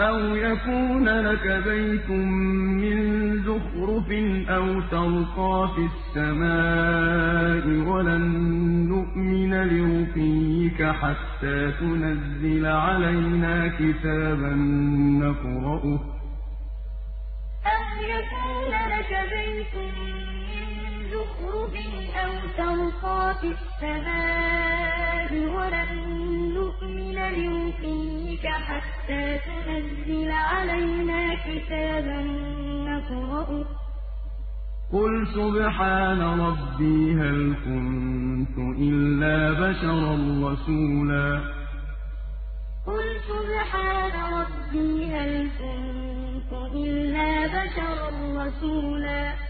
أَوْ يَكُونَ لَكَ بَيْتٌ مِّن زُخْرُفٍ أَوْ تَرْقَىٰ فِي السَّمَاءِ وَلَن نُّؤْمِنَ لِرُقِيِّكَ حَتَّىٰ تُنَزِّلَ عَلَيْنَا كِتَابًا نَّقْرَؤُهُ ۗ أَوْ يَكُونَ لَكَ بَيْتٌ مِّن زُخْرُفٍ أَوْ تَرْقَىٰ فِي السَّمَاءِ حَتَّىٰ تُنَزِّلَ عَلَيْنَا كِتَابًا نَّقْرَؤُهُ ۗ قُلْ سُبْحَانَ رَبِّي هَلْ كُنتُ إِلَّا بَشَرًا رَّسُولًا. قُلْ سُبْحَانَ رَبِّي هَلْ كُنتُ إِلَّا بَشَرًا رَّسُولًا.